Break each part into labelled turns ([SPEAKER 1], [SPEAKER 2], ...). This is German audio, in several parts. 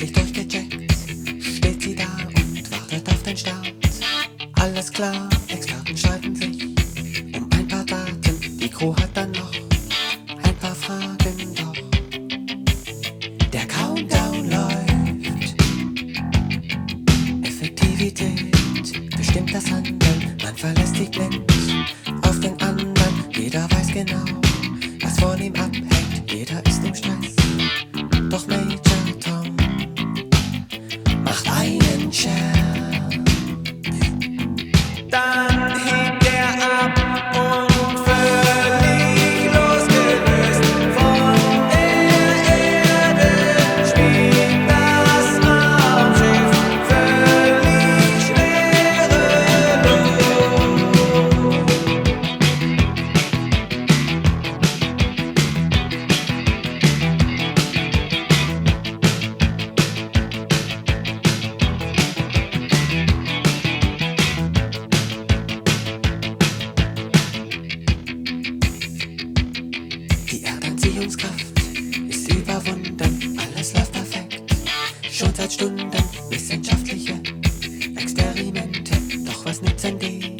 [SPEAKER 1] endlich durchgecheckt, steht sie da und wartet auf den Start. Alles klar, Experten streiten sich um ein paar Daten, die Crew hat dann noch ein paar Fragen, doch der Countdown läuft. Effektivität bestimmt das Handeln, man verlässt die blind auf den anderen, jeder weiß genau. Schon seit Stunden wissenschaftliche Experimente, doch was nützen die?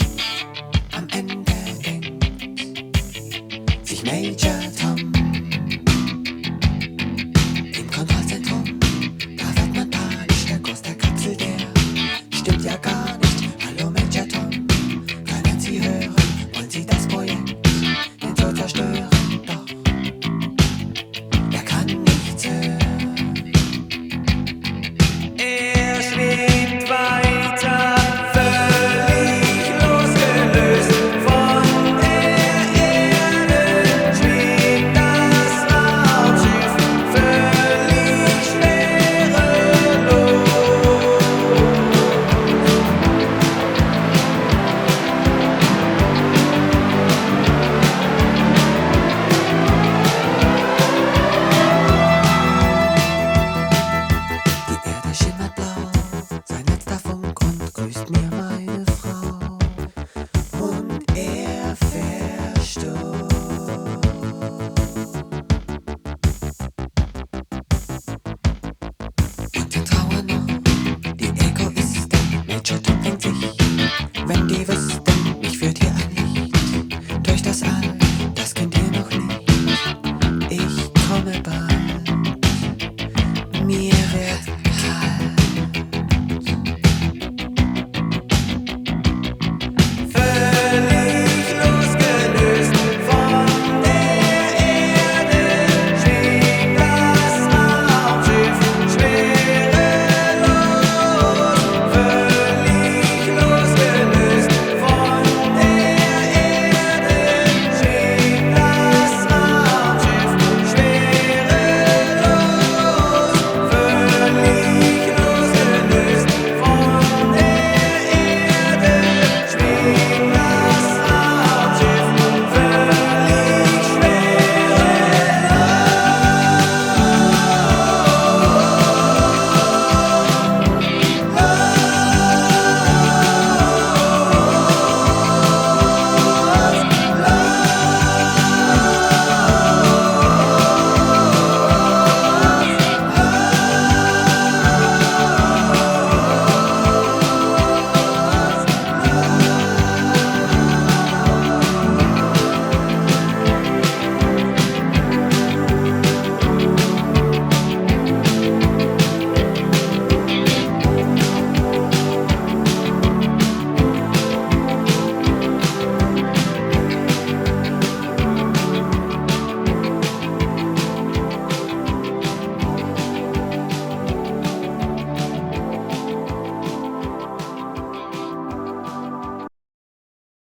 [SPEAKER 1] Am Ende denkt sich Major.